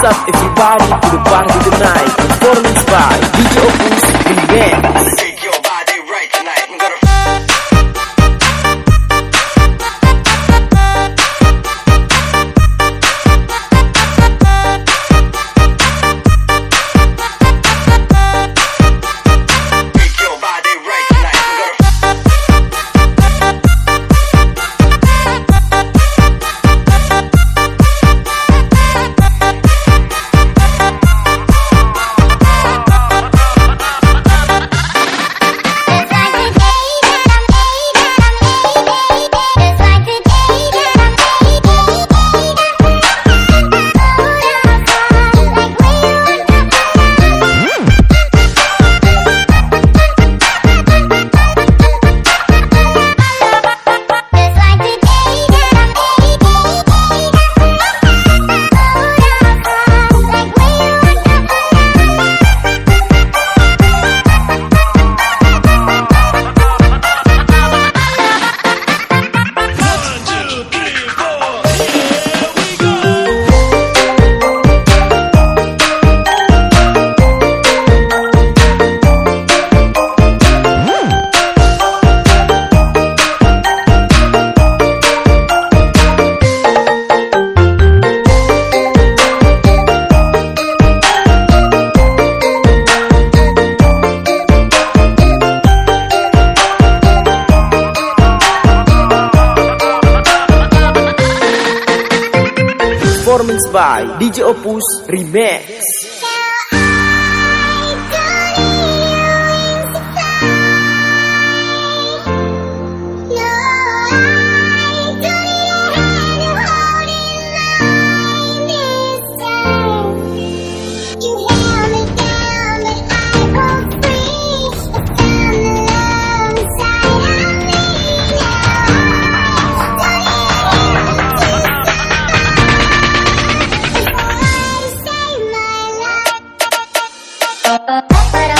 Hands up everybody to the party tonight. Performance by DJ Opus Remix. para